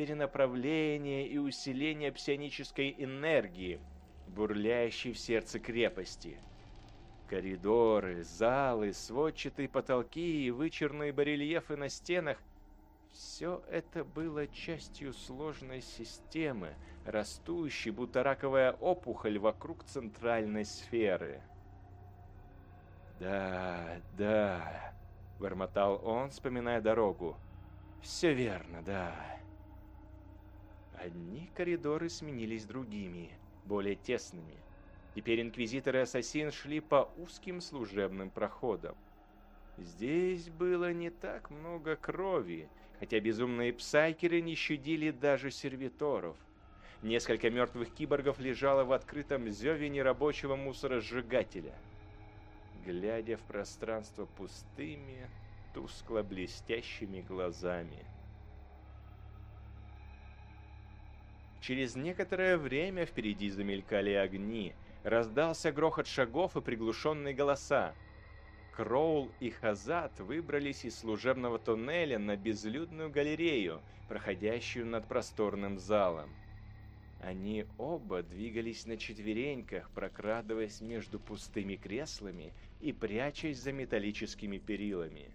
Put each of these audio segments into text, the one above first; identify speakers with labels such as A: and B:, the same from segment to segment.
A: перенаправления и усиления псионической энергии, бурлящей в сердце крепости. Коридоры, залы, сводчатые потолки и вычурные барельефы на стенах – все это было частью сложной системы, растущей, будто раковая опухоль вокруг центральной сферы. «Да, да», — бормотал он, вспоминая дорогу. «Все верно, да». Одни коридоры сменились другими, более тесными. Теперь инквизитор и ассасин шли по узким служебным проходам. Здесь было не так много крови, хотя безумные псайкеры не щадили даже сервиторов. Несколько мертвых киборгов лежало в открытом зеве нерабочего мусоросжигателя. Глядя в пространство пустыми, тускло-блестящими глазами. Через некоторое время впереди замелькали огни, раздался грохот шагов и приглушенные голоса. Кроул и Хазат выбрались из служебного туннеля на безлюдную галерею, проходящую над просторным залом. Они оба двигались на четвереньках, прокрадываясь между пустыми креслами и прячась за металлическими перилами.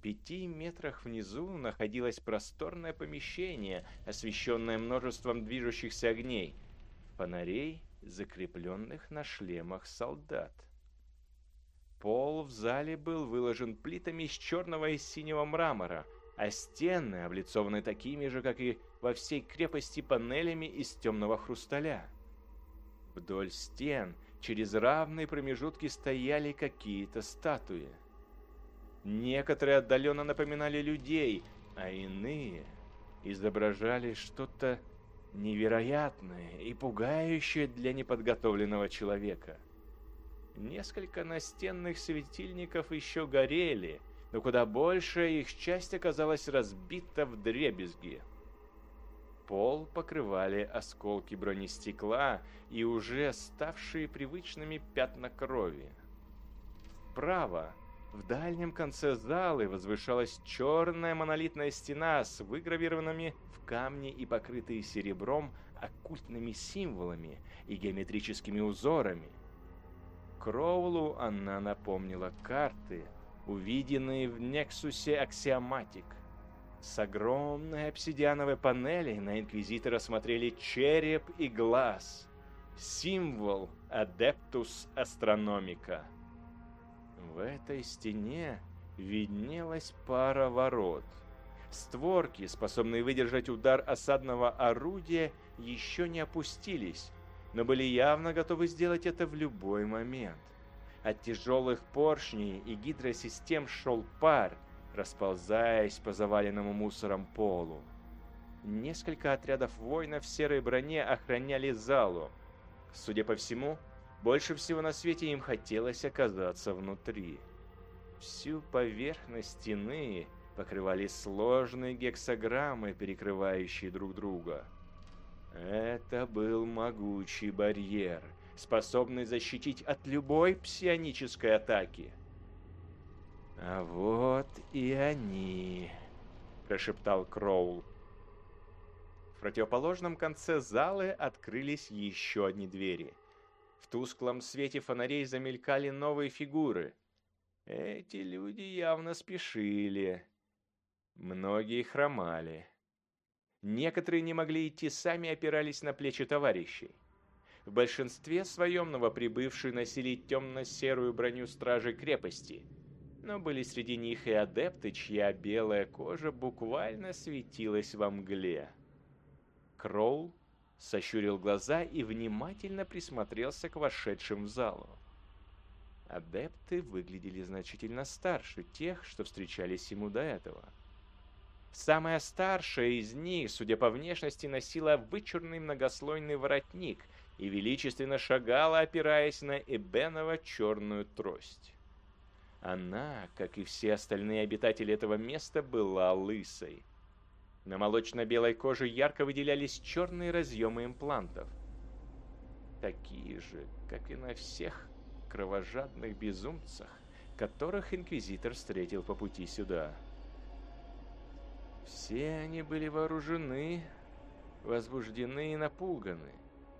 A: Пяти метрах внизу находилось просторное помещение, освещенное множеством движущихся огней, фонарей, закрепленных на шлемах солдат. Пол в зале был выложен плитами из черного и синего мрамора, а стены облицованы такими же, как и во всей крепости панелями из темного хрусталя. Вдоль стен через равные промежутки стояли какие-то статуи. Некоторые отдаленно напоминали людей, а иные изображали что-то невероятное и пугающее для неподготовленного человека. Несколько настенных светильников еще горели, но куда большая их часть оказалась разбита в дребезги. Пол покрывали осколки бронестекла и уже ставшие привычными пятна крови. Вправо, в дальнем конце зала, возвышалась черная монолитная стена с выгравированными в камне и покрытые серебром оккультными символами и геометрическими узорами. Кроулу она напомнила карты, увиденные в Нексусе Аксиоматик. С огромной обсидиановой панели на Инквизитора смотрели череп и глаз. Символ Адептус Астрономика. В этой стене виднелась пара ворот. Створки, способные выдержать удар осадного орудия, еще не опустились, но были явно готовы сделать это в любой момент. От тяжелых поршней и гидросистем шел пар, расползаясь по заваленному мусором полу. Несколько отрядов воинов в серой броне охраняли залу. Судя по всему, больше всего на свете им хотелось оказаться внутри. Всю поверхность стены покрывали сложные гексограммы, перекрывающие друг друга. Это был могучий барьер, способный защитить от любой псионической атаки. «А вот и они», — прошептал Кроул. В противоположном конце залы открылись еще одни двери. В тусклом свете фонарей замелькали новые фигуры. Эти люди явно спешили. Многие хромали. Некоторые не могли идти сами, опирались на плечи товарищей. В большинстве своем новоприбывшие носили темно-серую броню стражей крепости — но были среди них и адепты, чья белая кожа буквально светилась во мгле. Кроул сощурил глаза и внимательно присмотрелся к вошедшим в залу. Адепты выглядели значительно старше тех, что встречались ему до этого. Самая старшая из них, судя по внешности, носила вычурный многослойный воротник и величественно шагала, опираясь на эбеново черную трость. Она, как и все остальные обитатели этого места, была лысой. На молочно-белой коже ярко выделялись черные разъемы имплантов. Такие же, как и на всех кровожадных безумцах, которых Инквизитор встретил по пути сюда. Все они были вооружены, возбуждены и напуганы,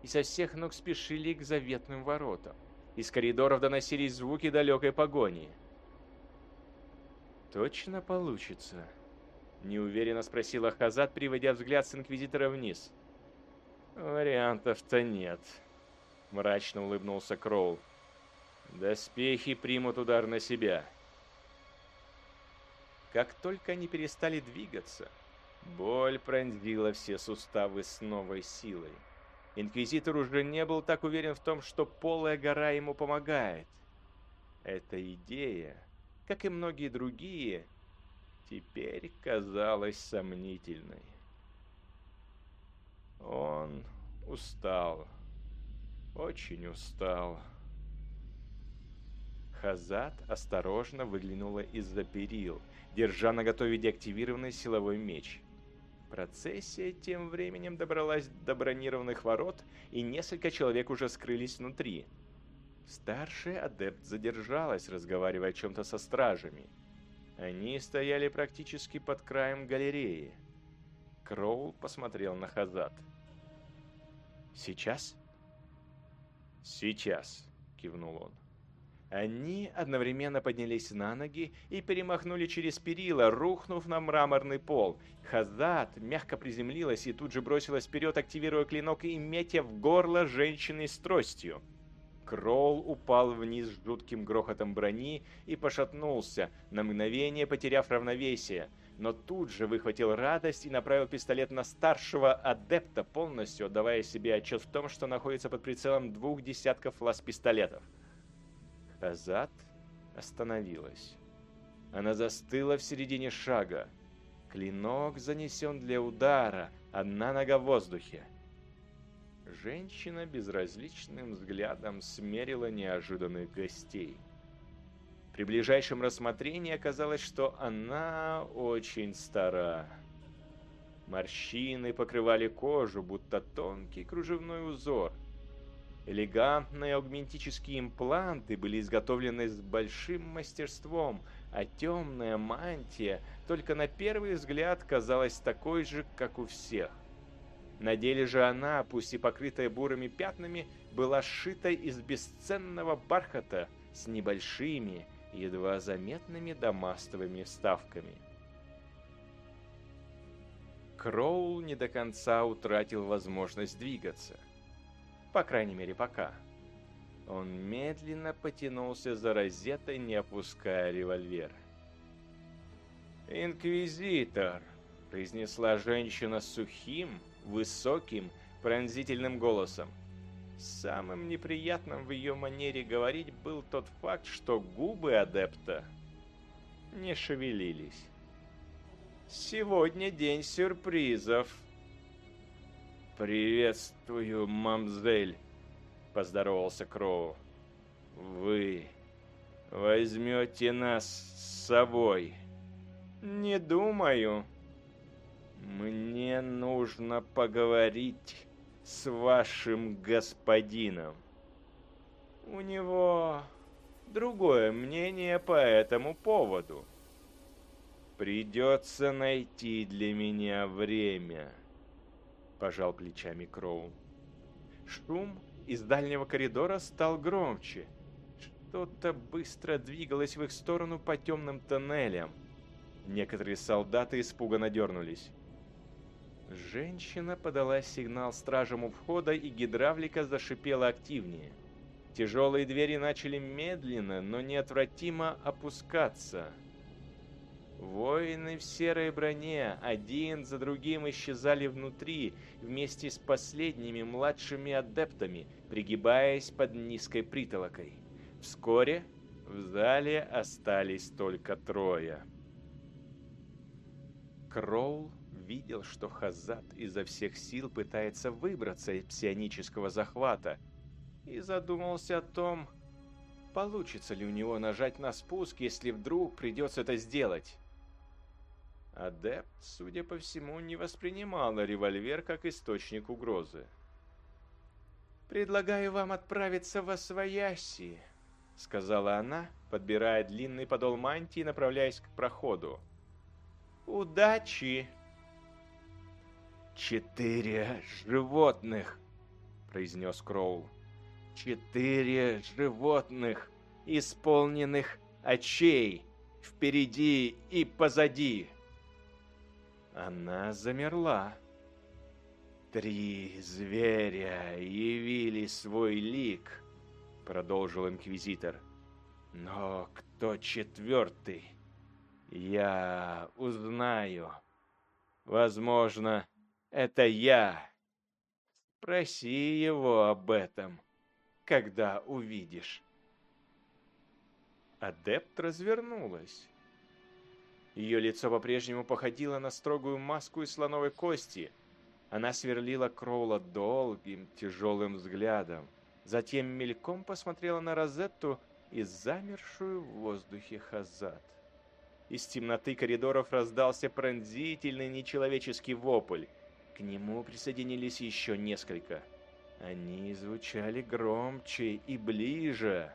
A: и со всех ног спешили к заветным воротам. Из коридоров доносились звуки далекой погони. «Точно получится?» — неуверенно спросила Хазат, приводя взгляд с Инквизитора вниз. «Вариантов-то нет», — мрачно улыбнулся Кроул. «Доспехи примут удар на себя». Как только они перестали двигаться, боль пронзила все суставы с новой силой. Инквизитор уже не был так уверен в том, что полая гора ему помогает. Эта идея, как и многие другие, теперь казалась сомнительной. Он устал, очень устал. Хазат осторожно выглянула из-за перил, держа на готове деактивированный силовой меч. Процессия тем временем добралась до бронированных ворот, и несколько человек уже скрылись внутри. Старший адепт задержалась, разговаривая о чем-то со стражами. Они стояли практически под краем галереи. Кроул посмотрел на Хазат. «Сейчас?» «Сейчас», — кивнул он. Они одновременно поднялись на ноги и перемахнули через перила, рухнув на мраморный пол. Хазат мягко приземлилась и тут же бросилась вперед, активируя клинок и метя в горло женщины с тростью. Кролл упал вниз с жутким грохотом брони и пошатнулся, на мгновение потеряв равновесие, но тут же выхватил радость и направил пистолет на старшего адепта, полностью отдавая себе отчет в том, что находится под прицелом двух десятков лаз-пистолетов. Азат остановилась. Она застыла в середине шага. Клинок занесен для удара, одна нога в воздухе. Женщина безразличным взглядом смерила неожиданных гостей. При ближайшем рассмотрении оказалось, что она очень стара. Морщины покрывали кожу, будто тонкий кружевной узор – Элегантные аугментические импланты были изготовлены с большим мастерством, а темная мантия только на первый взгляд казалась такой же, как у всех. На деле же она, пусть и покрытая бурыми пятнами, была сшита из бесценного бархата с небольшими, едва заметными дамастовыми вставками. Кроул не до конца утратил возможность двигаться. По крайней мере, пока. Он медленно потянулся за розетой, не опуская револьвер. «Инквизитор!» — произнесла женщина сухим, высоким, пронзительным голосом. Самым неприятным в ее манере говорить был тот факт, что губы адепта не шевелились. «Сегодня день сюрпризов!» «Приветствую, мамзель», — поздоровался Кроу. «Вы возьмете нас с собой?» «Не думаю». «Мне нужно поговорить с вашим господином». «У него другое мнение по этому поводу». «Придется найти для меня время». — пожал плечами Кроу. Шум из дальнего коридора стал громче. Что-то быстро двигалось в их сторону по темным тоннелям. Некоторые солдаты испуганно дернулись. Женщина подала сигнал стражам у входа, и гидравлика зашипела активнее. Тяжелые двери начали медленно, но неотвратимо опускаться — Воины в серой броне один за другим исчезали внутри, вместе с последними младшими адептами, пригибаясь под низкой притолокой. Вскоре в зале остались только трое. Кроул видел, что Хазат изо всех сил пытается выбраться из псионического захвата, и задумался о том, получится ли у него нажать на спуск, если вдруг придется это сделать. Адепт, судя по всему, не воспринимала револьвер как источник угрозы. «Предлагаю вам отправиться во Освояси», — сказала она, подбирая длинный подол мантии и направляясь к проходу. «Удачи!» «Четыре животных!» — произнес Кроул. «Четыре животных, исполненных очей, впереди и позади!» Она замерла. «Три зверя явили свой лик», — продолжил Инквизитор. «Но кто четвертый? Я узнаю. Возможно, это я. Спроси его об этом, когда увидишь». Адепт развернулась. Ее лицо по-прежнему походило на строгую маску из слоновой кости. Она сверлила Кроула долгим, тяжелым взглядом. Затем мельком посмотрела на Розетту и замершую в воздухе Хазат. Из темноты коридоров раздался пронзительный нечеловеческий вопль. К нему присоединились еще несколько. Они звучали громче и ближе.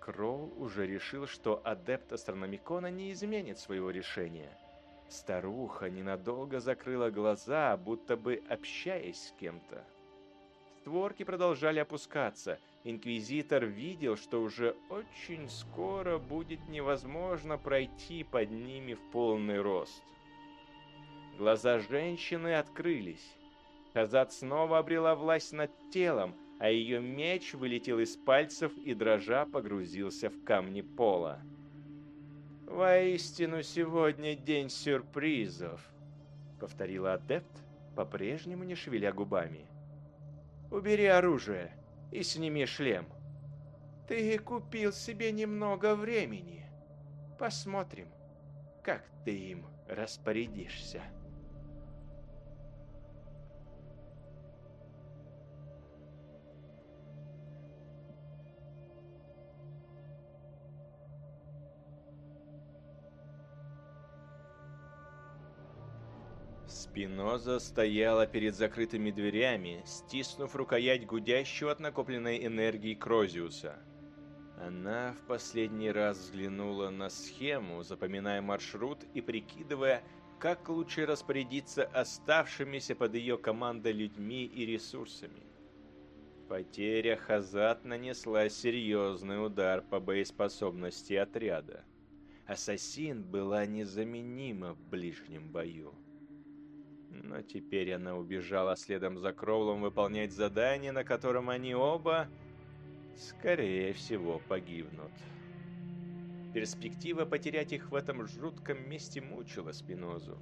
A: Кроул уже решил, что адепт астрономикона не изменит своего решения. Старуха ненадолго закрыла глаза, будто бы общаясь с кем-то. Створки продолжали опускаться. Инквизитор видел, что уже очень скоро будет невозможно пройти под ними в полный рост. Глаза женщины открылись. Казат снова обрела власть над телом, а ее меч вылетел из пальцев и дрожа погрузился в камни пола. «Воистину сегодня день сюрпризов», — повторила адепт, по-прежнему не шевеля губами. «Убери оружие и сними шлем. Ты купил себе немного времени. Посмотрим, как ты им распорядишься». Спиноза стояла перед закрытыми дверями, стиснув рукоять гудящего от накопленной энергии Крозиуса. Она в последний раз взглянула на схему, запоминая маршрут и прикидывая, как лучше распорядиться оставшимися под ее командой людьми и ресурсами. Потеря Хазат нанесла серьезный удар по боеспособности отряда. Ассасин была незаменима в ближнем бою. Но теперь она убежала следом за Кроулом выполнять задание, на котором они оба, скорее всего, погибнут. Перспектива потерять их в этом жутком месте мучила Спинозу.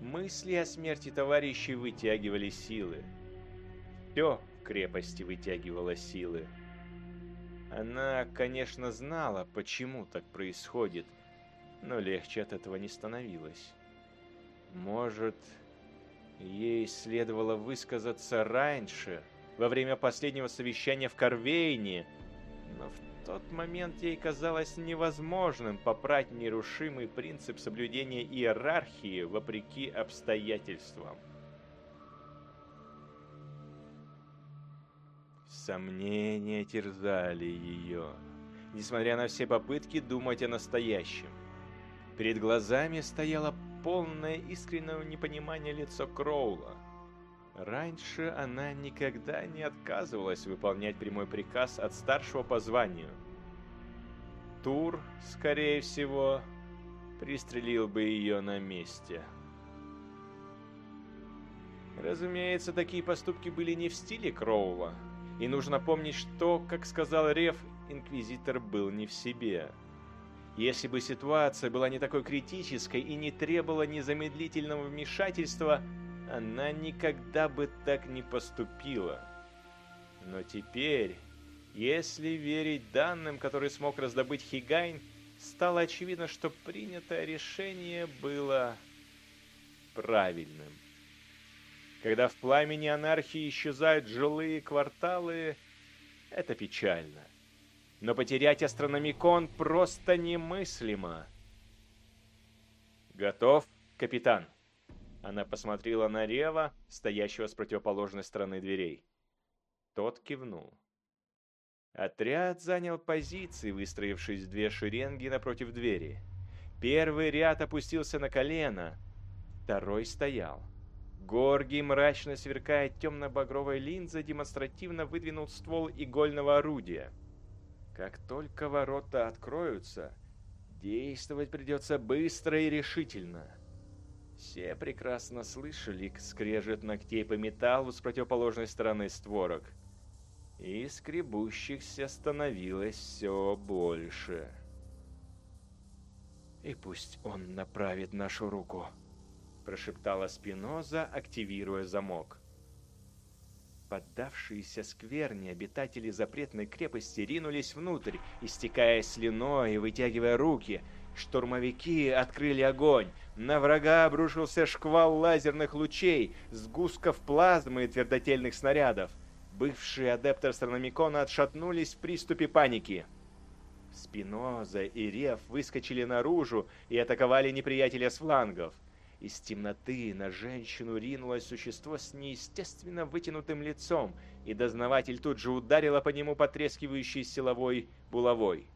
A: Мысли о смерти товарищей вытягивали силы. Все в крепости вытягивало силы. Она, конечно, знала, почему так происходит, но легче от этого не становилось. Может, Ей следовало высказаться раньше, во время последнего совещания в Корвейне, но в тот момент ей казалось невозможным попрать нерушимый принцип соблюдения иерархии вопреки обстоятельствам. Сомнения терзали ее, несмотря на все попытки думать о настоящем. Перед глазами стояла полное искреннего непонимания лицо Кроула. Раньше она никогда не отказывалась выполнять прямой приказ от старшего по званию. Тур, скорее всего, пристрелил бы ее на месте. Разумеется, такие поступки были не в стиле Кроула. И нужно помнить, что, как сказал Рев, Инквизитор был не в себе. Если бы ситуация была не такой критической и не требовала незамедлительного вмешательства, она никогда бы так не поступила. Но теперь, если верить данным, которые смог раздобыть Хигайн, стало очевидно, что принятое решение было правильным. Когда в пламени анархии исчезают жилые кварталы, это печально но потерять астрономикон просто немыслимо. «Готов, капитан?» Она посмотрела на Рева, стоящего с противоположной стороны дверей. Тот кивнул. Отряд занял позиции, выстроившись в две шеренги напротив двери. Первый ряд опустился на колено, второй стоял. Горгий, мрачно сверкая темно-багровой линзой, демонстративно выдвинул ствол игольного орудия. Как только ворота откроются, действовать придется быстро и решительно. Все прекрасно слышали скрежет ногтей по металлу с противоположной стороны створок. И скребущихся становилось все больше. «И пусть он направит нашу руку», — прошептала Спиноза, активируя замок. Поддавшиеся скверни обитатели запретной крепости ринулись внутрь, истекая слюной и вытягивая руки. Штурмовики открыли огонь. На врага обрушился шквал лазерных лучей, сгустков плазмы и твердотельных снарядов. Бывшие адепты астрономикона отшатнулись в приступе паники. Спиноза и Рев выскочили наружу и атаковали неприятеля с флангов. Из темноты на женщину ринулось существо с неестественно вытянутым лицом, и дознаватель тут же ударила по нему потрескивающей силовой булавой.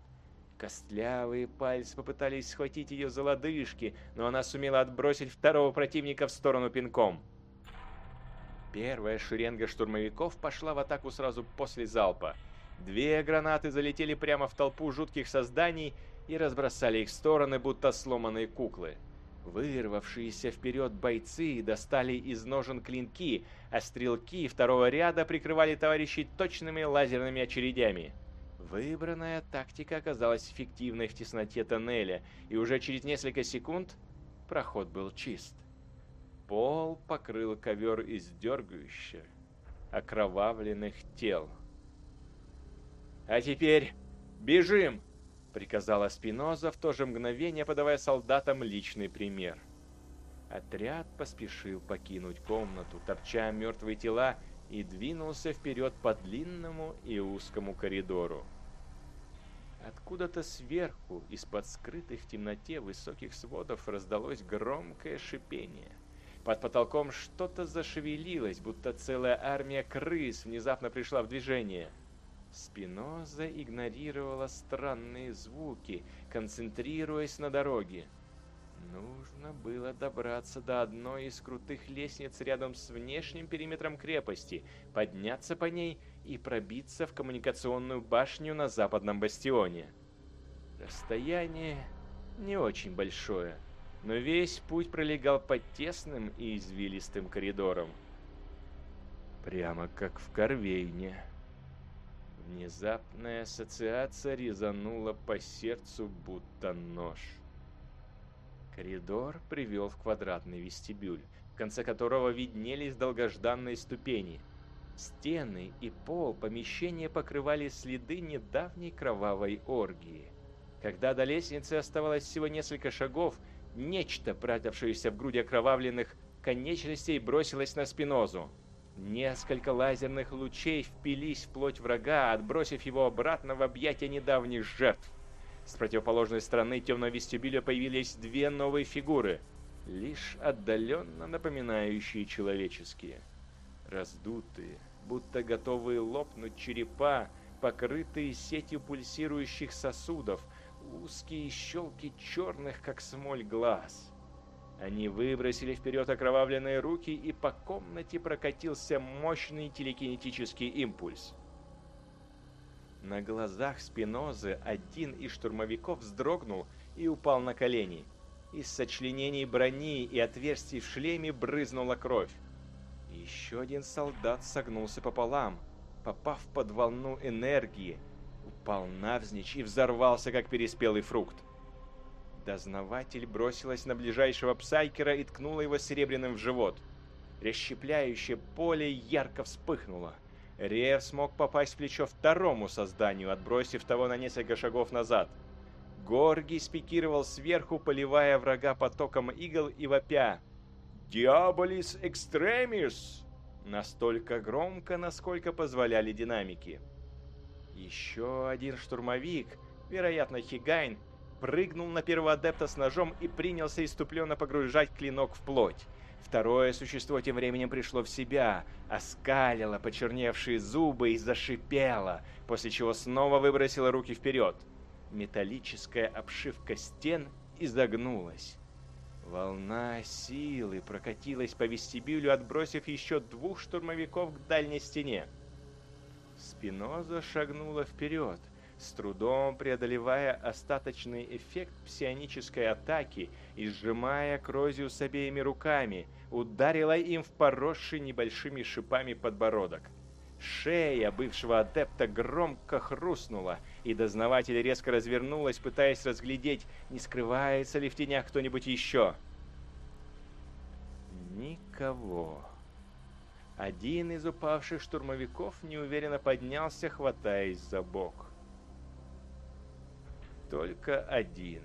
A: Костлявые пальцы попытались схватить ее за лодыжки, но она сумела отбросить второго противника в сторону пинком. Первая шеренга штурмовиков пошла в атаку сразу после залпа. Две гранаты залетели прямо в толпу жутких созданий и разбросали их в стороны, будто сломанные куклы. Вырвавшиеся вперед бойцы достали из ножен клинки, а стрелки второго ряда прикрывали товарищей точными лазерными очередями. Выбранная тактика оказалась эффективной в тесноте тоннеля, и уже через несколько секунд проход был чист. Пол покрыл ковер из дергающих, окровавленных тел. «А теперь бежим!» Приказала Спиноза в то же мгновение, подавая солдатам личный пример. Отряд поспешил покинуть комнату, топча мертвые тела, и двинулся вперед по длинному и узкому коридору. Откуда-то сверху, из-под скрытых в темноте высоких сводов, раздалось громкое шипение. Под потолком что-то зашевелилось, будто целая армия крыс внезапно пришла в движение – Спиноза игнорировала странные звуки, концентрируясь на дороге. Нужно было добраться до одной из крутых лестниц рядом с внешним периметром крепости, подняться по ней и пробиться в коммуникационную башню на западном бастионе. Расстояние не очень большое, но весь путь пролегал по тесным и извилистым коридорам. Прямо как в Корвейне. Внезапная ассоциация резанула по сердцу, будто нож. Коридор привел в квадратный вестибюль, в конце которого виднелись долгожданные ступени. Стены и пол помещения покрывали следы недавней кровавой оргии. Когда до лестницы оставалось всего несколько шагов, нечто, прятавшееся в груди окровавленных конечностей, бросилось на спинозу. Несколько лазерных лучей впились в плоть врага, отбросив его обратно в объятия недавних жертв. С противоположной стороны темного вестибюля появились две новые фигуры, лишь отдаленно напоминающие человеческие. Раздутые, будто готовые лопнуть черепа, покрытые сетью пульсирующих сосудов, узкие щелки черных, как смоль, глаз. Они выбросили вперед окровавленные руки, и по комнате прокатился мощный телекинетический импульс. На глазах Спинозы один из штурмовиков вздрогнул и упал на колени. Из сочленений брони и отверстий в шлеме брызнула кровь. Еще один солдат согнулся пополам, попав под волну энергии, упал навзничь и взорвался, как переспелый фрукт. Дознаватель бросилась на ближайшего псайкера и ткнула его серебряным в живот. Расщепляющее поле ярко вспыхнуло. Рев смог попасть в плечо второму созданию, отбросив того на несколько шагов назад. Горги спикировал сверху, поливая врага потоком игл и вопя. «Диаболис экстремис!» Настолько громко, насколько позволяли динамики. Еще один штурмовик, вероятно Хигайн, прыгнул на первого адепта с ножом и принялся иступленно погружать клинок в плоть. Второе существо тем временем пришло в себя, оскалило почерневшие зубы и зашипело, после чего снова выбросило руки вперед. Металлическая обшивка стен изогнулась. Волна силы прокатилась по вестибюлю, отбросив еще двух штурмовиков к дальней стене. Спиноза шагнула вперед, с трудом преодолевая остаточный эффект псионической атаки и сжимая Крозию с обеими руками, ударила им в поросший небольшими шипами подбородок. Шея бывшего адепта громко хрустнула, и дознаватель резко развернулась, пытаясь разглядеть, не скрывается ли в тенях кто-нибудь еще. Никого. Один из упавших штурмовиков неуверенно поднялся, хватаясь за бок. Только один.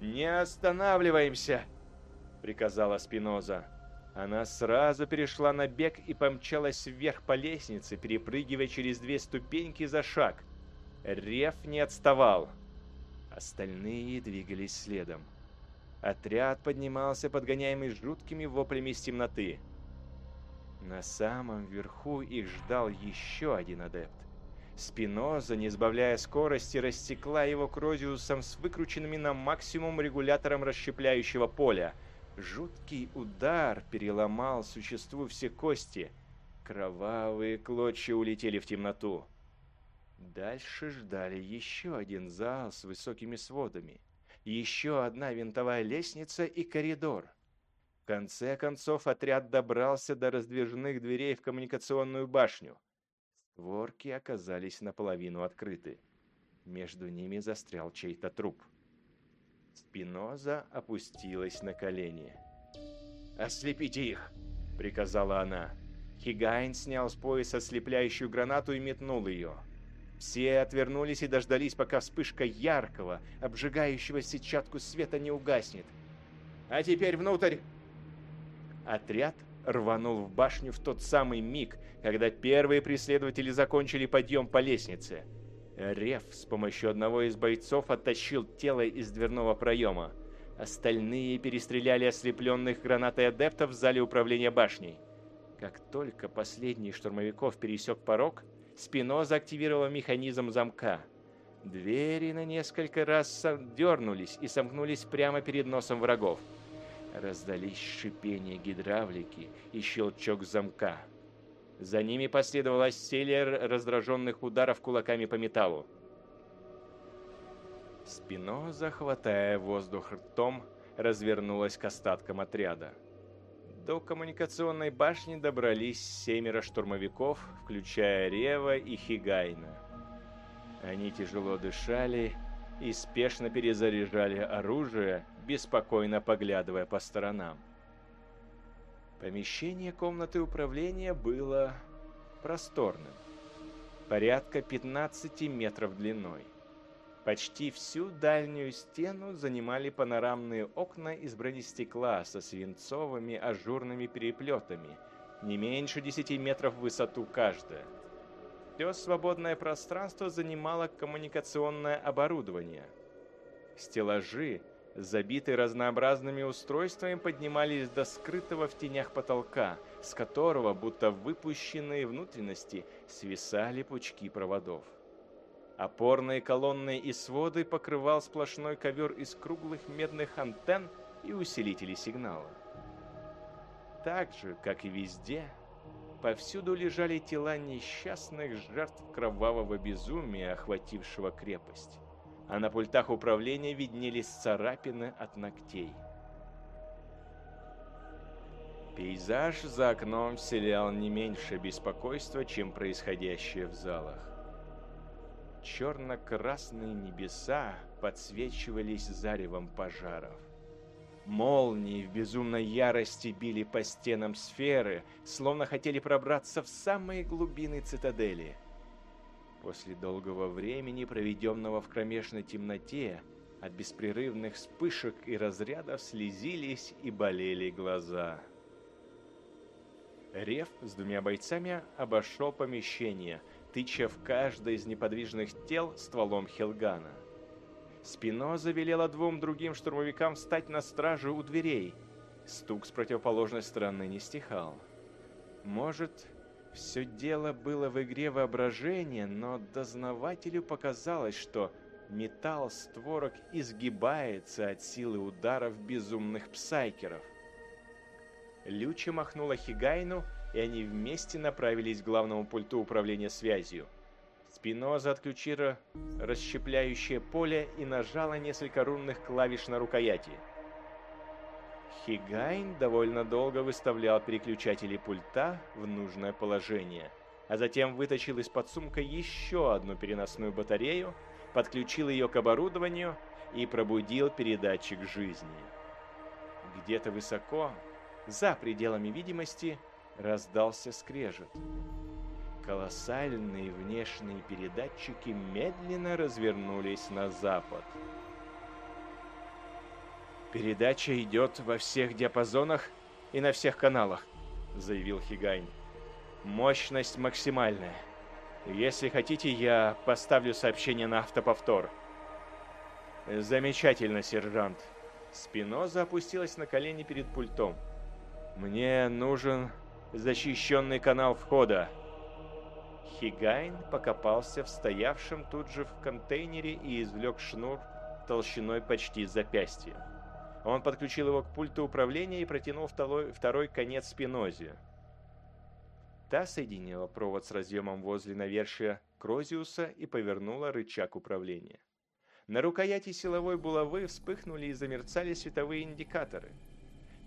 A: «Не останавливаемся!» — приказала Спиноза. Она сразу перешла на бег и помчалась вверх по лестнице, перепрыгивая через две ступеньки за шаг. Рев не отставал. Остальные двигались следом. Отряд поднимался, подгоняемый жуткими воплями из темноты. На самом верху их ждал еще один адепт. Спиноза, не сбавляя скорости, растекла его крозиусом с выкрученными на максимум регулятором расщепляющего поля – Жуткий удар переломал существу все кости. Кровавые клочья улетели в темноту. Дальше ждали еще один зал с высокими сводами, еще одна винтовая лестница и коридор. В конце концов отряд добрался до раздвижных дверей в коммуникационную башню. Створки оказались наполовину открыты. Между ними застрял чей-то труп. Спиноза опустилась на колени. «Ослепите их!» — приказала она. Хигайн снял с пояса ослепляющую гранату и метнул ее. Все отвернулись и дождались, пока вспышка яркого, обжигающего сетчатку света не угаснет. «А теперь внутрь!» Отряд рванул в башню в тот самый миг, когда первые преследователи закончили подъем по лестнице — Рев с помощью одного из бойцов оттащил тело из дверного проема. Остальные перестреляли ослепленных гранатой адептов в зале управления башней. Как только последний штурмовиков пересек порог, Спиноза активировал механизм замка. Двери на несколько раз дернулись и сомкнулись прямо перед носом врагов. Раздались шипение гидравлики и щелчок замка. За ними последовала серия раздраженных ударов кулаками по металлу. Спиноза, хватая воздух ртом, развернулась к остаткам отряда. До коммуникационной башни добрались семеро штурмовиков, включая Рева и Хигайна. Они тяжело дышали и спешно перезаряжали оружие, беспокойно поглядывая по сторонам. Помещение комнаты управления было просторным, порядка 15 метров длиной. Почти всю дальнюю стену занимали панорамные окна из бронестекла со свинцовыми ажурными переплетами, не меньше 10 метров в высоту каждая. Все свободное пространство занимало коммуникационное оборудование. Стеллажи – забитые разнообразными устройствами, поднимались до скрытого в тенях потолка, с которого, будто выпущенные внутренности, свисали пучки проводов. Опорные колонны и своды покрывал сплошной ковер из круглых медных антенн и усилителей сигнала. Так же, как и везде, повсюду лежали тела несчастных жертв кровавого безумия, охватившего крепость а на пультах управления виднелись царапины от ногтей. Пейзаж за окном вселял не меньше беспокойства, чем происходящее в залах. Черно-красные небеса подсвечивались заревом пожаров. Молнии в безумной ярости били по стенам сферы, словно хотели пробраться в самые глубины цитадели – После долгого времени, проведенного в кромешной темноте, от беспрерывных вспышек и разрядов слезились и болели глаза. Рев с двумя бойцами обошел помещение, тыча в каждое из неподвижных тел стволом Хелгана. Спиноза велела двум другим штурмовикам встать на стражу у дверей. Стук с противоположной стороны не стихал. Может, все дело было в игре воображения, но дознавателю показалось, что металл створок изгибается от силы ударов безумных псайкеров. Люча махнула Хигайну, и они вместе направились к главному пульту управления связью. Спиноза отключила расщепляющее поле и нажала несколько рунных клавиш на рукояти. Хигайн довольно долго выставлял переключатели пульта в нужное положение, а затем вытащил из-под сумка еще одну переносную батарею, подключил ее к оборудованию и пробудил передатчик жизни. Где-то высоко, за пределами видимости, раздался скрежет. Колоссальные внешние передатчики медленно развернулись на запад. «Передача идет во всех диапазонах и на всех каналах», — заявил Хигайн. «Мощность максимальная. Если хотите, я поставлю сообщение на автоповтор». «Замечательно, сержант». Спиноза опустилась на колени перед пультом. «Мне нужен защищенный канал входа». Хигайн покопался в стоявшем тут же в контейнере и извлек шнур толщиной почти запястья. Он подключил его к пульту управления и протянул второй, второй конец спинозе. Та соединила провод с разъемом возле навершия Крозиуса и повернула рычаг управления. На рукояти силовой булавы вспыхнули и замерцали световые индикаторы.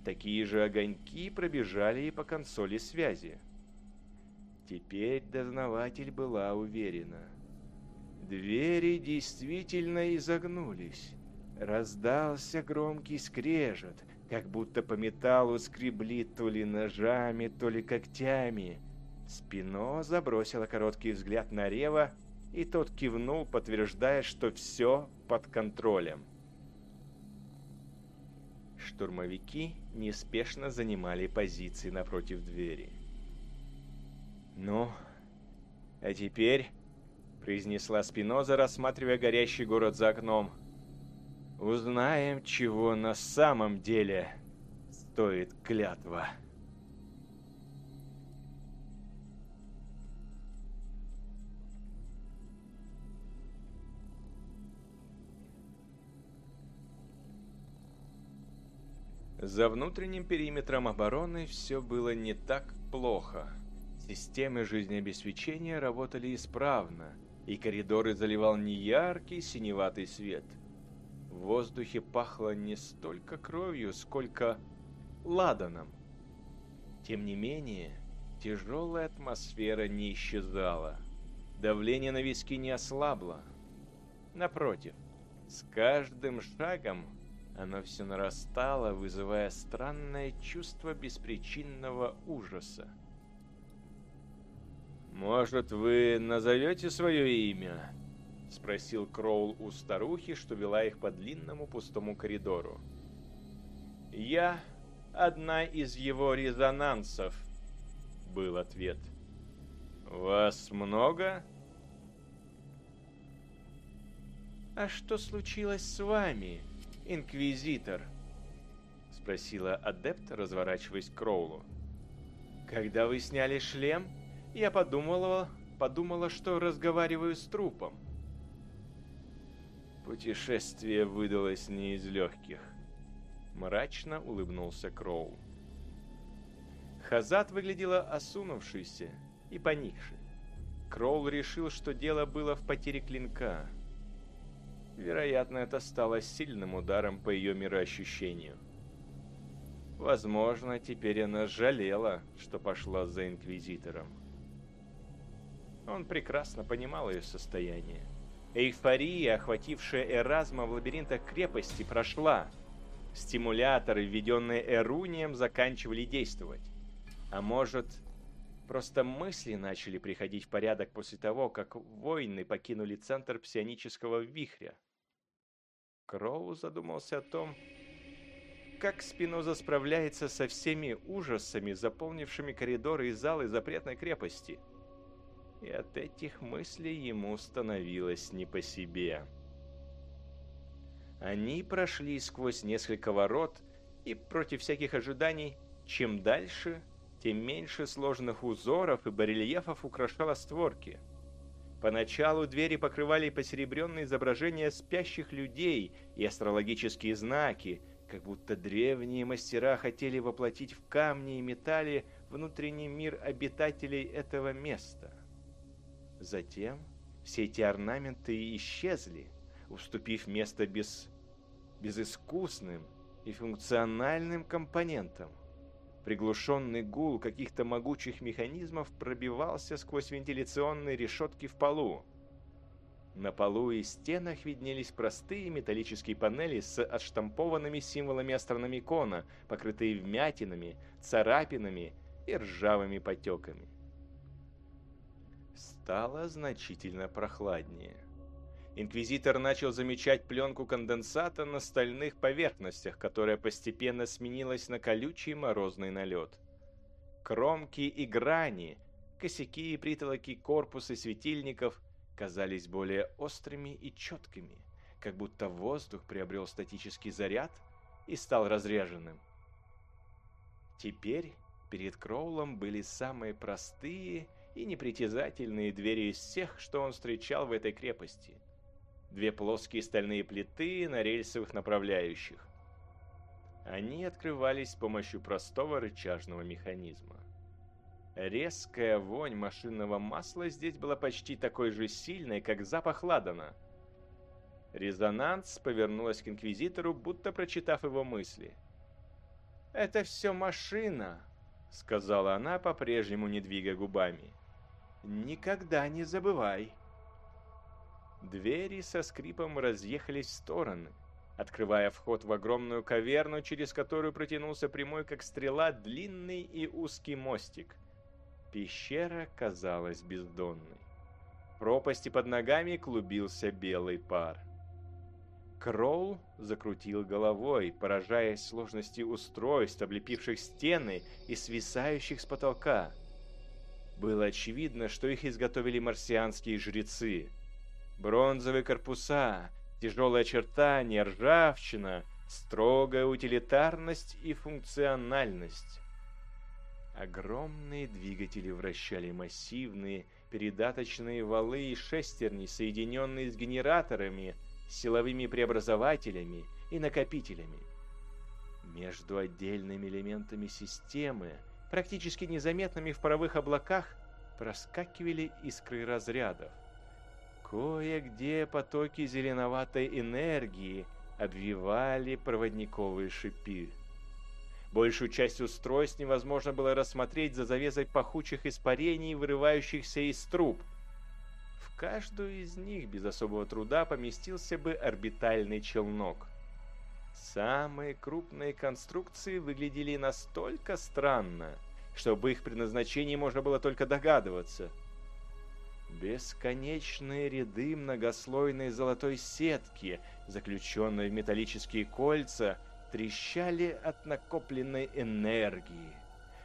A: Такие же огоньки пробежали и по консоли связи. Теперь дознаватель была уверена. Двери действительно изогнулись. Раздался громкий скрежет, как будто по металлу скребли то ли ножами, то ли когтями. Спино забросила короткий взгляд на Рева, и тот кивнул, подтверждая, что все под контролем. Штурмовики неспешно занимали позиции напротив двери. «Ну, а теперь...» — произнесла Спиноза, рассматривая горящий город за окном — Узнаем, чего на самом деле стоит клятва. За внутренним периметром обороны все было не так плохо. Системы жизнеобеспечения работали исправно, и коридоры заливал неяркий синеватый свет – в воздухе пахло не столько кровью, сколько ладаном. Тем не менее, тяжелая атмосфера не исчезала. Давление на виски не ослабло. Напротив, с каждым шагом оно все нарастало, вызывая странное чувство беспричинного ужаса. «Может, вы назовете свое имя?» — спросил Кроул у старухи, что вела их по длинному пустому коридору. «Я одна из его резонансов», — был ответ. «Вас много?» «А что случилось с вами, инквизитор?» — спросила адепт, разворачиваясь к Кроулу. «Когда вы сняли шлем, я подумала, подумала, что разговариваю с трупом. Путешествие выдалось не из легких. Мрачно улыбнулся Кроу. Хазат выглядела осунувшейся и поникшей. Кроул решил, что дело было в потере клинка. Вероятно, это стало сильным ударом по ее мироощущению. Возможно, теперь она жалела, что пошла за Инквизитором. Он прекрасно понимал ее состояние. Эйфория, охватившая Эразма в лабиринтах крепости, прошла. Стимуляторы, введенные Эрунием, заканчивали действовать. А может, просто мысли начали приходить в порядок после того, как воины покинули центр псионического вихря? Кроу задумался о том, как Спиноза справляется со всеми ужасами, заполнившими коридоры и залы запретной крепости – и от этих мыслей ему становилось не по себе. Они прошли сквозь несколько ворот, и против всяких ожиданий, чем дальше, тем меньше сложных узоров и барельефов украшало створки. Поначалу двери покрывали посеребренные изображения спящих людей и астрологические знаки, как будто древние мастера хотели воплотить в камни и металле внутренний мир обитателей этого места. Затем все эти орнаменты исчезли, уступив место без... безыскусным и функциональным компонентам. Приглушенный гул каких-то могучих механизмов пробивался сквозь вентиляционные решетки в полу. На полу и стенах виднелись простые металлические панели с отштампованными символами астрономикона, покрытые вмятинами, царапинами и ржавыми потеками. Стало значительно прохладнее. Инквизитор начал замечать пленку конденсата на стальных поверхностях, которая постепенно сменилась на колючий морозный налет. Кромки и грани, косяки и притолоки корпуса светильников казались более острыми и четкими, как будто воздух приобрел статический заряд и стал разряженным. Теперь перед Кроулом были самые простые и непритязательные двери из всех, что он встречал в этой крепости – две плоские стальные плиты на рельсовых направляющих. Они открывались с помощью простого рычажного механизма. Резкая вонь машинного масла здесь была почти такой же сильной, как запах ладана. Резонанс повернулась к Инквизитору, будто прочитав его мысли. «Это все машина», — сказала она, по-прежнему не двигая губами. «Никогда не забывай». Двери со скрипом разъехались в стороны, открывая вход в огромную каверну, через которую протянулся прямой, как стрела, длинный и узкий мостик. Пещера казалась бездонной. В пропасти под ногами клубился белый пар. Кроул закрутил головой, поражаясь сложности устройств, облепивших стены и свисающих с потолка. Было очевидно, что их изготовили марсианские жрецы — Бронзовые корпуса, тяжелые очертания, ржавчина, строгая утилитарность и функциональность. Огромные двигатели вращали массивные передаточные валы и шестерни, соединенные с генераторами, силовыми преобразователями и накопителями. Между отдельными элементами системы, практически незаметными в паровых облаках, проскакивали искры разрядов. Кое-где потоки зеленоватой энергии обвивали проводниковые шипы. Большую часть устройств невозможно было рассмотреть за завесой пахучих испарений, вырывающихся из труб. В каждую из них без особого труда поместился бы орбитальный челнок. Самые крупные конструкции выглядели настолько странно, что об их предназначении можно было только догадываться – Бесконечные ряды многослойной золотой сетки, заключенные в металлические кольца, трещали от накопленной энергии.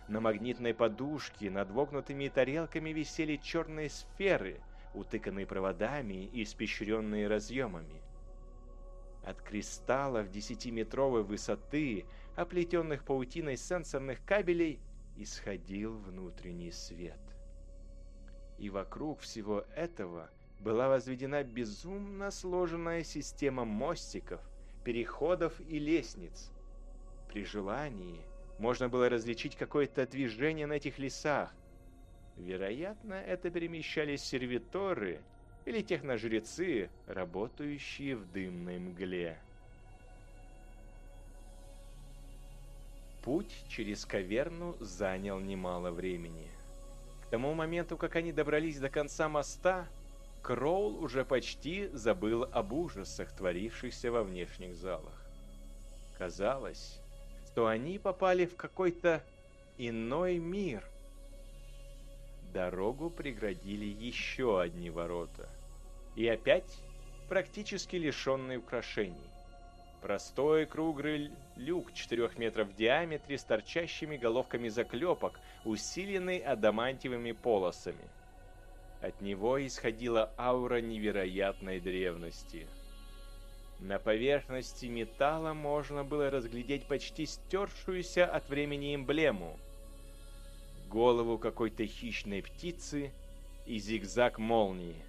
A: На магнитной подушке над вогнутыми тарелками висели черные сферы, утыканные проводами и испещренные разъемами. От кристаллов десятиметровой высоты, оплетенных паутиной сенсорных кабелей, исходил внутренний свет и вокруг всего этого была возведена безумно сложенная система мостиков, переходов и лестниц. При желании можно было различить какое-то движение на этих лесах. Вероятно, это перемещались сервиторы или техножрецы, работающие в дымной мгле. Путь через каверну занял немало времени. К тому моменту, как они добрались до конца моста, Кроул уже почти забыл об ужасах, творившихся во внешних залах. Казалось, что они попали в какой-то иной мир. Дорогу преградили еще одни ворота. И опять практически лишенные украшений. Простой круглый люк 4 метров в диаметре с торчащими головками заклепок, усиленный адамантиевыми полосами. От него исходила аура невероятной древности. На поверхности металла можно было разглядеть почти стершуюся от времени эмблему. Голову какой-то хищной птицы и зигзаг молнии.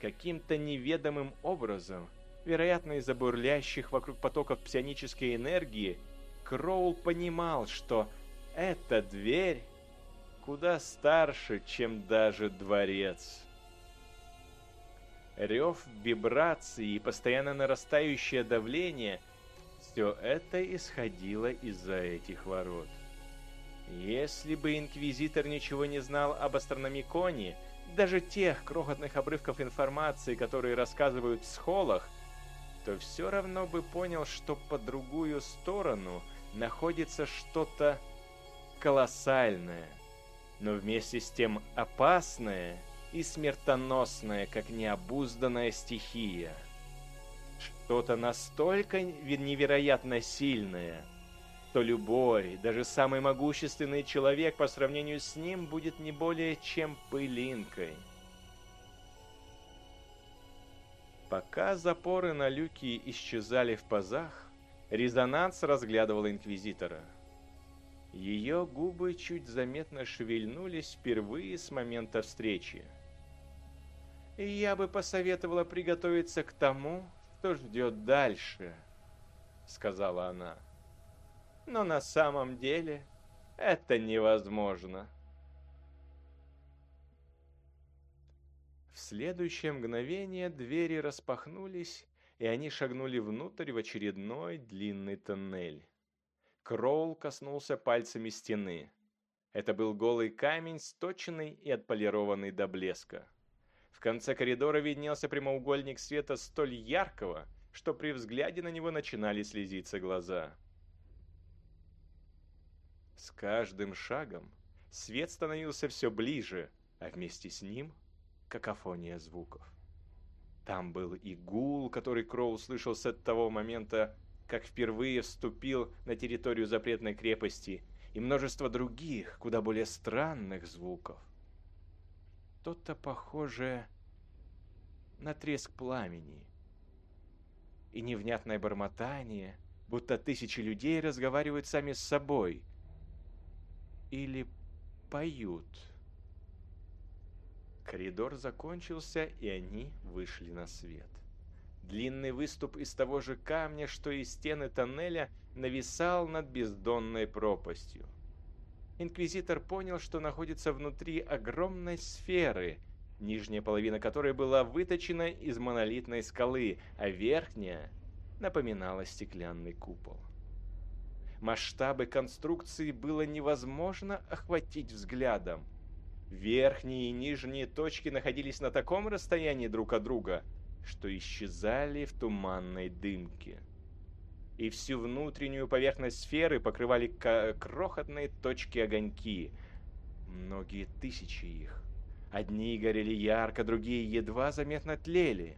A: Каким-то неведомым образом, вероятно из-за бурлящих вокруг потоков псионической энергии, Кроул понимал, что эта дверь куда старше, чем даже дворец. Рев, вибрации и постоянно нарастающее давление – все это исходило из-за этих ворот. Если бы Инквизитор ничего не знал об астрономиконе, даже тех крохотных обрывков информации, которые рассказывают в схолах, то все равно бы понял, что по другую сторону находится что-то колоссальное, но вместе с тем опасное и смертоносное, как необузданная стихия. Что-то настолько невероятно сильное, что любой, даже самый могущественный человек по сравнению с ним будет не более чем пылинкой. Пока запоры на люки исчезали в пазах, резонанс разглядывал Инквизитора – ее губы чуть заметно шевельнулись впервые с момента встречи. «Я бы посоветовала приготовиться к тому, что ждет дальше», — сказала она. «Но на самом деле это невозможно». В следующее мгновение двери распахнулись, и они шагнули внутрь в очередной длинный тоннель. Кроул коснулся пальцами стены. Это был голый камень, сточенный и отполированный до блеска. В конце коридора виднелся прямоугольник света столь яркого, что при взгляде на него начинали слезиться глаза. С каждым шагом свет становился все ближе, а вместе с ним какофония звуков. Там был и гул, который Кроу слышал с того момента, как впервые вступил на территорию запретной крепости, и множество других, куда более странных звуков. То-то похожее на треск пламени и невнятное бормотание, будто тысячи людей разговаривают сами с собой или поют. Коридор закончился, и они вышли на свет. Длинный выступ из того же камня, что и стены тоннеля, нависал над бездонной пропастью. Инквизитор понял, что находится внутри огромной сферы, нижняя половина которой была выточена из монолитной скалы, а верхняя напоминала стеклянный купол. Масштабы конструкции было невозможно охватить взглядом. Верхние и нижние точки находились на таком расстоянии друг от друга – что исчезали в туманной дымке. И всю внутреннюю поверхность сферы покрывали крохотные точки-огоньки. Многие тысячи их. Одни горели ярко, другие едва заметно тлели.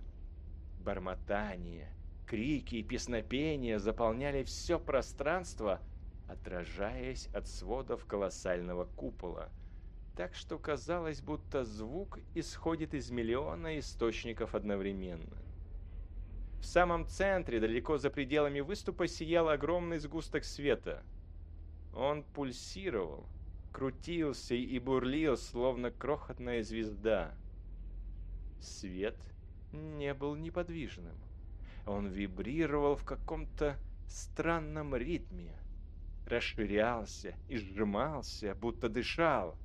A: Бормотание, крики и песнопения заполняли все пространство, отражаясь от сводов колоссального купола – так что казалось, будто звук исходит из миллиона источников одновременно. В самом центре, далеко за пределами выступа, сиял огромный сгусток света. Он пульсировал, крутился и бурлил, словно крохотная звезда. Свет не был неподвижным. Он вибрировал в каком-то странном ритме. Расширялся и сжимался, будто дышал.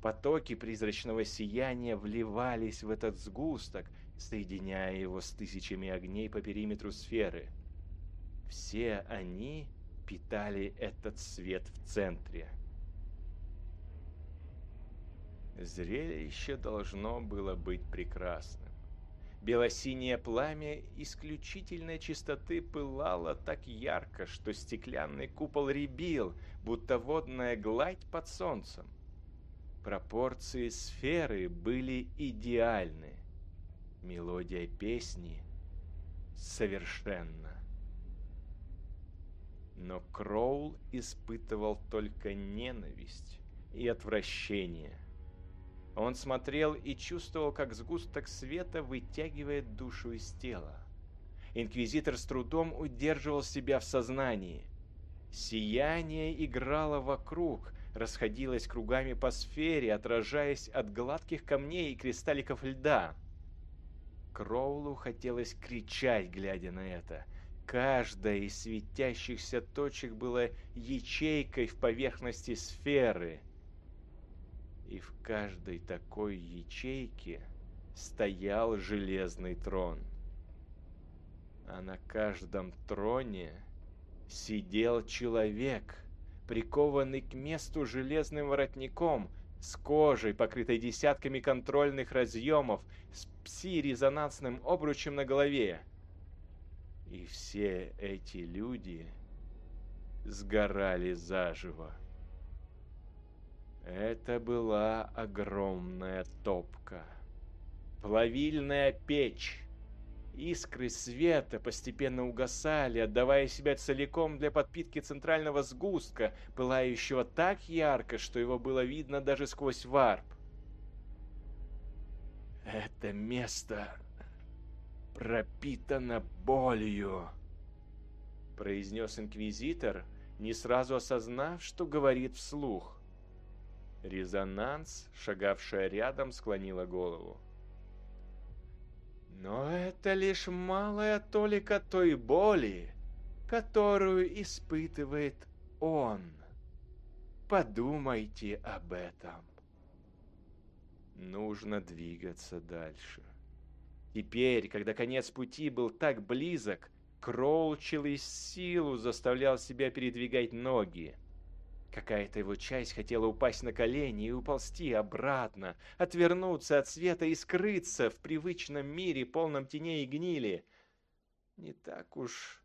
A: Потоки призрачного сияния вливались в этот сгусток, соединяя его с тысячами огней по периметру сферы. Все они питали этот свет в центре. Зрелище должно было быть прекрасным. Белосинее пламя исключительной чистоты пылало так ярко, что стеклянный купол рябил, будто водная гладь под солнцем. Пропорции сферы были идеальны. Мелодия песни совершенна. Но Кроул испытывал только ненависть и отвращение. Он смотрел и чувствовал, как сгусток света вытягивает душу из тела. Инквизитор с трудом удерживал себя в сознании. Сияние играло вокруг, расходилась кругами по сфере, отражаясь от гладких камней и кристалликов льда. Кроулу хотелось кричать, глядя на это. Каждая из светящихся точек была ячейкой в поверхности сферы. И в каждой такой ячейке стоял железный трон. А на каждом троне сидел человек, прикованный к месту железным воротником, с кожей, покрытой десятками контрольных разъемов, с пси-резонансным обручем на голове. И все эти люди сгорали заживо. Это была огромная топка. Плавильная печь. Искры света постепенно угасали, отдавая себя целиком для подпитки центрального сгустка, пылающего так ярко, что его было видно даже сквозь варп. Это место пропитано болью, произнес инквизитор, не сразу осознав, что говорит вслух. Резонанс, шагавшая рядом, склонила голову. Но это лишь малая толика той боли, которую испытывает он. Подумайте об этом. Нужно двигаться дальше. Теперь, когда конец пути был так близок, Кроул через силу заставлял себя передвигать ноги. Какая-то его часть хотела упасть на колени и уползти обратно, отвернуться от света и скрыться в привычном мире, полном теней и гнили. Не так уж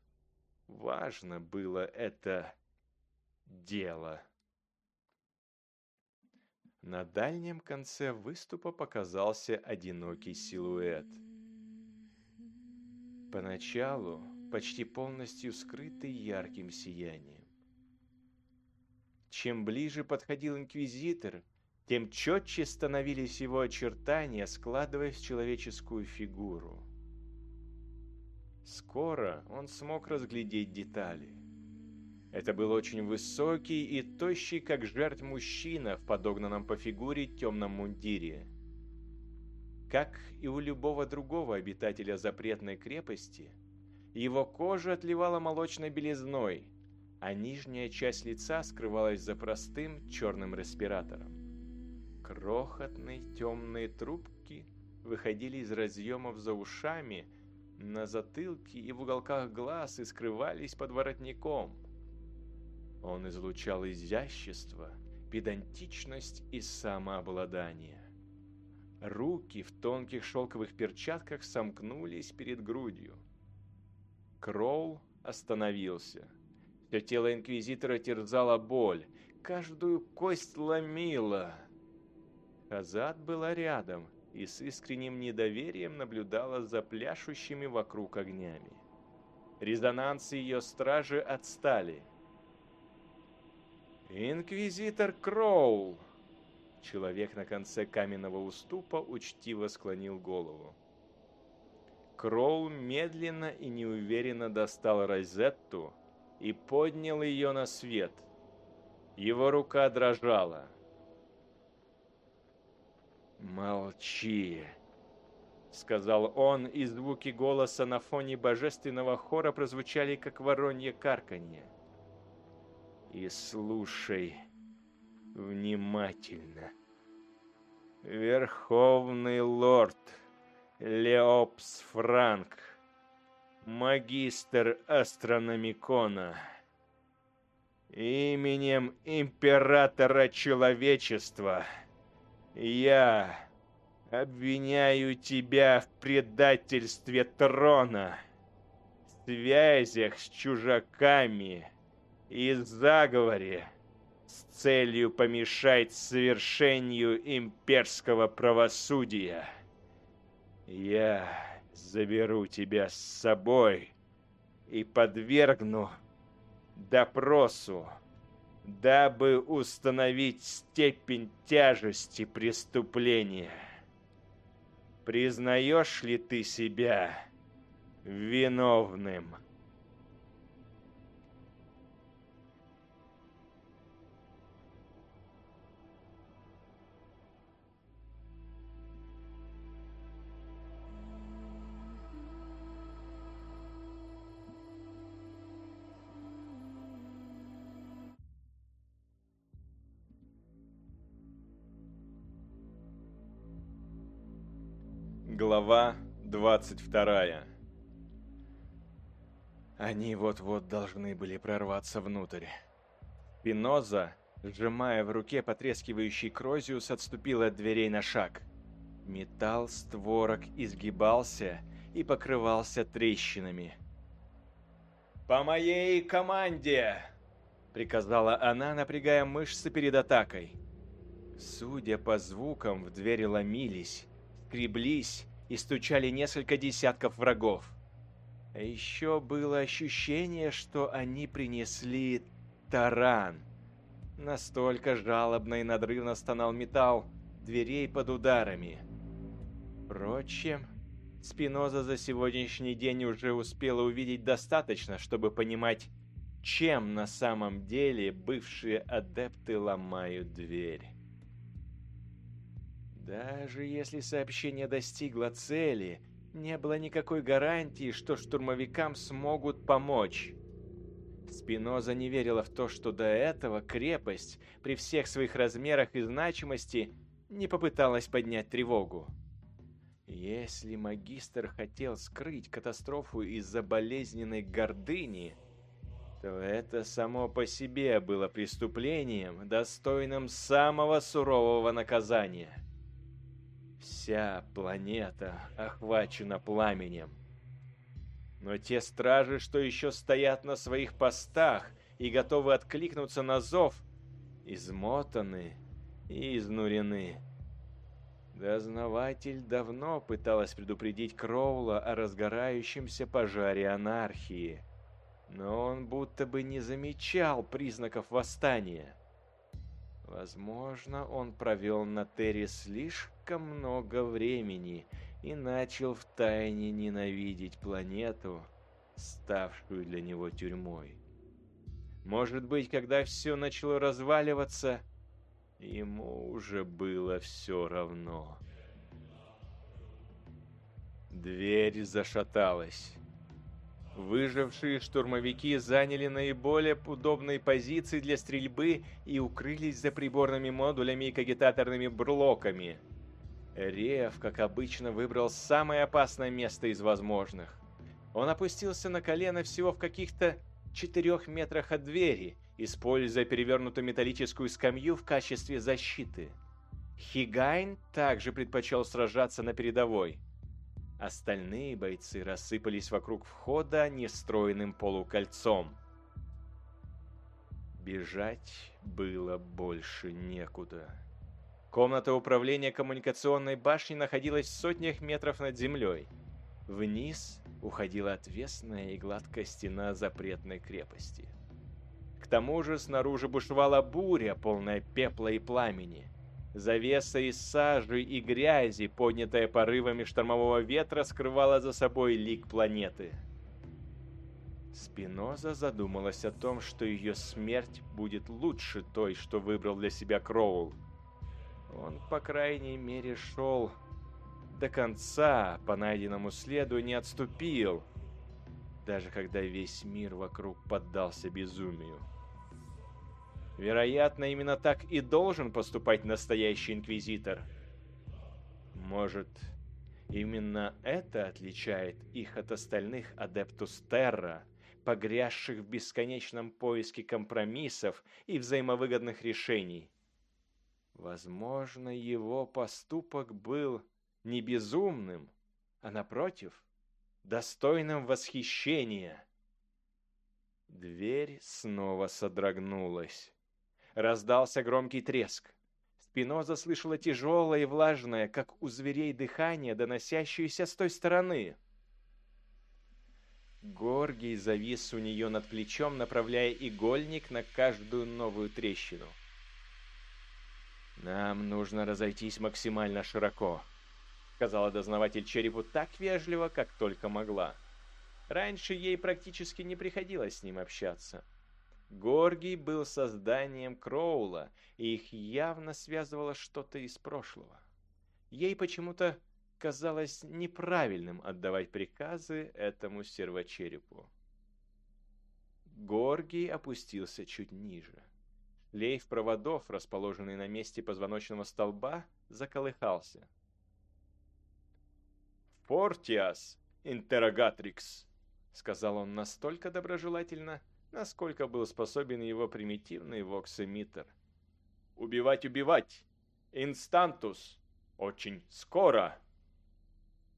A: важно было это дело. На дальнем конце выступа показался одинокий силуэт. Поначалу почти полностью скрытый ярким сиянием. Чем ближе подходил инквизитор, тем четче становились его очертания, складываясь в человеческую фигуру. Скоро он смог разглядеть детали. Это был очень высокий и тощий, как жертв мужчина в подогнанном по фигуре темном мундире. Как и у любого другого обитателя запретной крепости, его кожа отливала молочной белизной, а нижняя часть лица скрывалась за простым черным респиратором. Крохотные темные трубки выходили из разъемов за ушами, на затылке и в уголках глаз и скрывались под воротником. Он излучал изящество, педантичность и самообладание. Руки в тонких шелковых перчатках сомкнулись перед грудью. Кроул остановился – все тело Инквизитора терзала боль, каждую кость ломила. Хазат была рядом и с искренним недоверием наблюдала за пляшущими вокруг огнями. Резонансы ее стражи отстали. «Инквизитор Кроул!» Человек на конце каменного уступа учтиво склонил голову. Кроул медленно и неуверенно достал розетту, и поднял ее на свет. Его рука дрожала. «Молчи!» — сказал он, и звуки голоса на фоне божественного хора прозвучали, как воронье карканье. «И слушай внимательно. Верховный лорд Леопс Франк магистр астрономикона. Именем императора человечества я обвиняю тебя в предательстве трона, связях с чужаками и заговоре с целью помешать совершению имперского правосудия. Я заберу тебя с собой и подвергну допросу, дабы установить степень тяжести преступления. Признаешь ли ты себя виновным?» Глава 22 Они вот-вот должны были прорваться внутрь. Пиноза, сжимая в руке потрескивающий Крозиус, отступил от дверей на шаг. Металл створок изгибался и покрывался трещинами. «По моей команде!» — приказала она, напрягая мышцы перед атакой. Судя по звукам, в двери ломились, скреблись и стучали несколько десятков врагов. А еще было ощущение, что они принесли таран. Настолько жалобно и надрывно стонал металл дверей под ударами. Впрочем, Спиноза за сегодняшний день уже успела увидеть достаточно, чтобы понимать, чем на самом деле бывшие адепты ломают дверь. Даже если сообщение достигло цели, не было никакой гарантии, что штурмовикам смогут помочь. Спиноза не верила в то, что до этого крепость, при всех своих размерах и значимости, не попыталась поднять тревогу. Если магистр хотел скрыть катастрофу из-за болезненной гордыни, то это само по себе было преступлением, достойным самого сурового наказания. Вся планета охвачена пламенем. Но те стражи, что еще стоят на своих постах и готовы откликнуться на зов, измотаны и изнурены. Дознаватель давно пыталась предупредить Кроула о разгорающемся пожаре анархии, но он будто бы не замечал признаков восстания. Возможно, он провел на Терри слишком много времени и начал втайне ненавидеть планету, ставшую для него тюрьмой. Может быть, когда все начало разваливаться, ему уже было все равно. Дверь зашаталась. Выжившие штурмовики заняли наиболее удобные позиции для стрельбы и укрылись за приборными модулями и кагитаторными блоками. Рев, как обычно, выбрал самое опасное место из возможных. Он опустился на колено всего в каких-то четырех метрах от двери, используя перевернутую металлическую скамью в качестве защиты. Хигайн также предпочел сражаться на передовой – Остальные бойцы рассыпались вокруг входа нестроенным полукольцом. Бежать было больше некуда. Комната управления коммуникационной башни находилась в сотнях метров над землей. Вниз уходила отвесная и гладкая стена запретной крепости. К тому же снаружи бушевала буря, полная пепла и пламени. Завеса из сажи и грязи, поднятая порывами штормового ветра, скрывала за собой лик планеты. Спиноза задумалась о том, что ее смерть будет лучше той, что выбрал для себя Кроул. Он, по крайней мере, шел до конца, по найденному следу не отступил, даже когда весь мир вокруг поддался безумию. Вероятно, именно так и должен поступать настоящий инквизитор. Может, именно это отличает их от остальных адептус Терра, погрязших в бесконечном поиске компромиссов и взаимовыгодных решений. Возможно, его поступок был не безумным, а напротив, достойным восхищения. Дверь снова содрогнулась. Раздался громкий треск. Спиноза слышала тяжелое и влажное, как у зверей дыхание, доносящееся с той стороны. Горгий завис у нее над плечом, направляя игольник на каждую новую трещину. «Нам нужно разойтись максимально широко», — сказала дознаватель черепу так вежливо, как только могла. Раньше ей практически не приходилось с ним общаться. Горгий был созданием Кроула, и их явно связывало что-то из прошлого. Ей почему-то казалось неправильным отдавать приказы этому сервочерепу. Горгий опустился чуть ниже. Шлейф проводов, расположенный на месте позвоночного столба, заколыхался. Фортиас интеррогатрикс», — сказал он настолько доброжелательно, насколько был способен его примитивный вокс-эмиттер. «Убивать, убивать! Инстантус! Очень скоро!»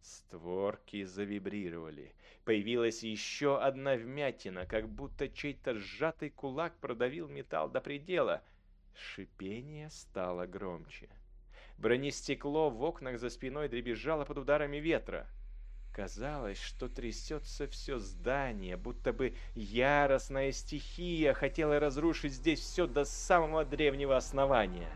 A: Створки завибрировали. Появилась еще одна вмятина, как будто чей-то сжатый кулак продавил металл до предела. Шипение стало громче. Бронестекло в окнах за спиной дребезжало под ударами ветра. Казалось, что трясется все здание, будто бы яростная стихия хотела разрушить здесь все до самого древнего основания.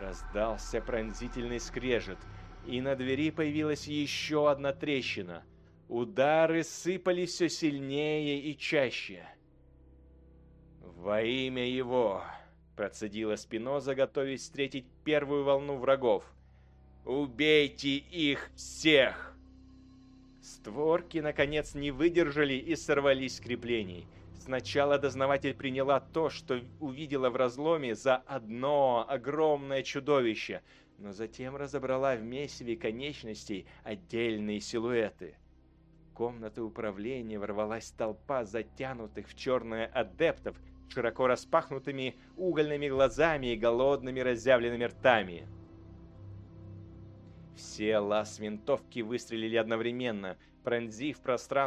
A: Раздался пронзительный скрежет, и на двери появилась еще одна трещина. Удары сыпались все сильнее и чаще. «Во имя его!» — процедила Спиноза, готовясь встретить первую волну врагов. «Убейте их всех!» Створки, наконец, не выдержали и сорвались с креплений. Сначала дознаватель приняла то, что увидела в разломе за одно огромное чудовище, но затем разобрала в месиве конечностей отдельные силуэты. В комнаты управления ворвалась толпа затянутых в черное адептов широко распахнутыми угольными глазами и голодными разъявленными ртами. Все лаз винтовки выстрелили одновременно, пронзив пространство